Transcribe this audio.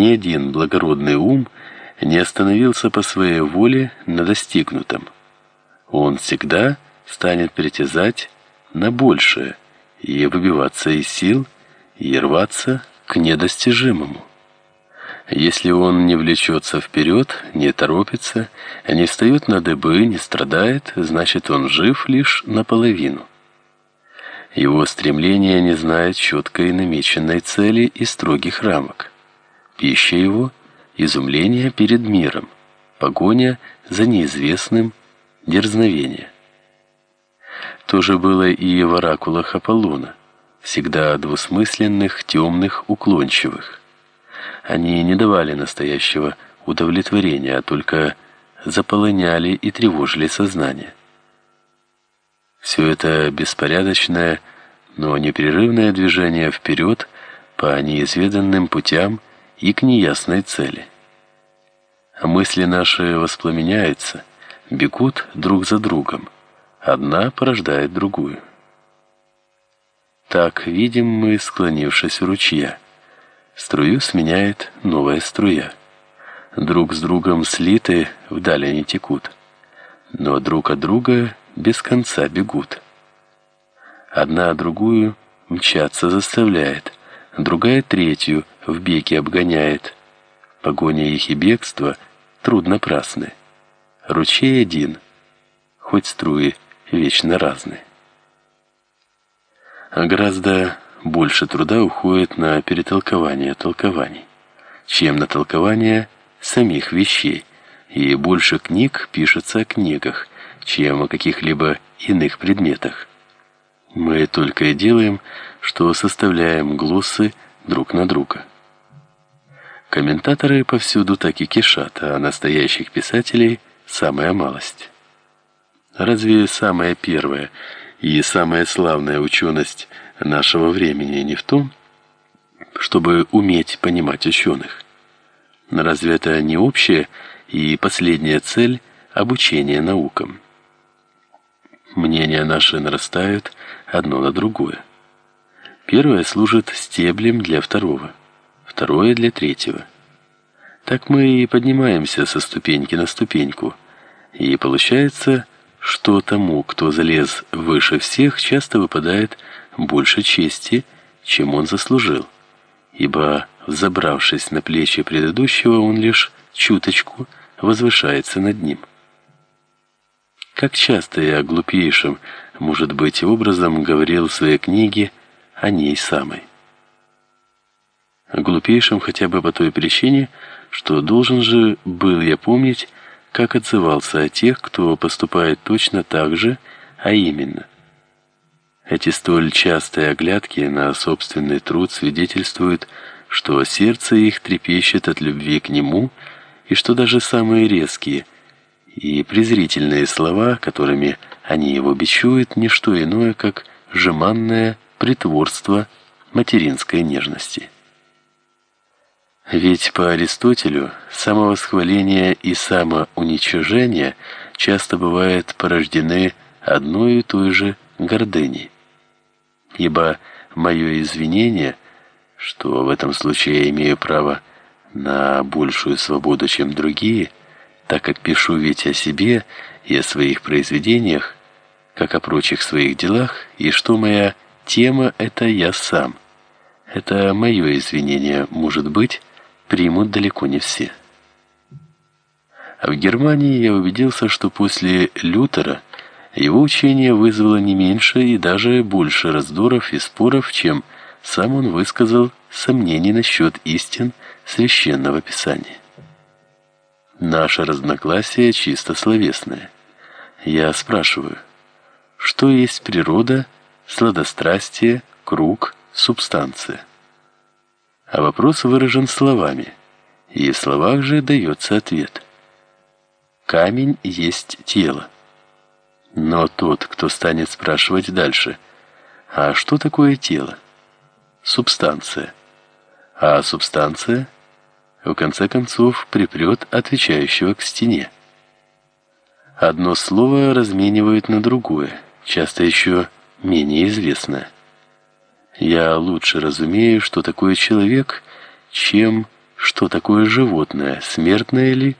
ни один благородный ум не остановился по своей воле на достигнутом. Он всегда станет притязать на большее и выбиваться из сил и рваться к недостижимому. Если он не влечется вперед, не торопится, не встает на дыбы, не страдает, значит он жив лишь наполовину. Его стремление не знает четкой намеченной цели и строгих рамок. Пища его изумление перед миром, погоня за неизвестным, дерзновение. То же было и в оракулах Аполлона, всегда двусмысленных, темных, уклончивых. Они не давали настоящего удовлетворения, а только заполоняли и тревожили сознание. Все это беспорядочное, но непрерывное движение вперед по неизведанным путям и к неясной цели. Мысли наши воспламеняются, бегут друг за другом, одна порождает другую. Так видим мы, склонившись у ручья. Струю сменяет новая струя. Друг с другом слиты, вдали они текут. Но друг от друга без конца бегут. Одна другую мчаться заставляет, другая третью в беге обгоняет. Погоня их и бегство трудно прасны. Ручей один, хоть струи вечно разные. А гораздо больше труда уходит на перетолкование толкований, чем на толкование самих вещей, и больше книг пишется о книгах, чем о каких-либо иных предметах. Мы только и делаем, что составляем глоссы друг на друга. Комментаторы повсюду так и кишат, а настоящих писателей самая малость. Разве самая первая и самая славная ученость нашего времени не в том, чтобы уметь понимать ученых? Разве это не общая и последняя цель обучения наукам? Мнения наши нарастают одно на другое. Первое служит стеблем для второго, второе для третьего. Так мы и поднимаемся со ступеньки на ступеньку, и получается, что тому, кто залез выше всех, часто выпадает больше чести, чем он заслужил, ибо, взобравшись на плечи предыдущего, он лишь чуточку возвышается над ним. Как часто я глупейшим, может быть, образом говорил в своей книге о ней самой. Глупейшим хотя бы по той причине, что должен же был я помнить, как отзывался о тех, кто поступает точно так же, а именно. Эти столь частые оглядки на собственный труд свидетельствуют, что сердце их трепещет от любви к нему, и что даже самые резкие – и презрительные слова, которыми они его бичуют, не что иное, как жеманное притворство материнской нежности. Ведь по Аристотелю самовосхваление и самоуничижение часто бывают порождены одной и той же гордыней. Ибо мое извинение, что в этом случае я имею право на большую свободу, чем другие, так как пишу ведь о себе и о своих произведениях, как о прочих своих делах, и что моя тема это я сам. Это мое извинение, может быть, примут далеко не все. А в Германии я убедился, что после Лютера его учение вызвало не меньше и даже больше раздоров и споров, чем сам он высказал сомнений насчет истин священного писания. Наше разногласие чисто словесное. Я спрашиваю, что есть природа, сладострастие, круг, субстанция? А вопрос выражен словами, и в словах же дается ответ. Камень есть тело. Но тот, кто станет спрашивать дальше, а что такое тело? Субстанция. А субстанция – в конце концов припрет отвечающего к стене. Одно слово разменивают на другое, часто еще менее известное. Я лучше разумею, что такое человек, чем что такое животное, смертное ли?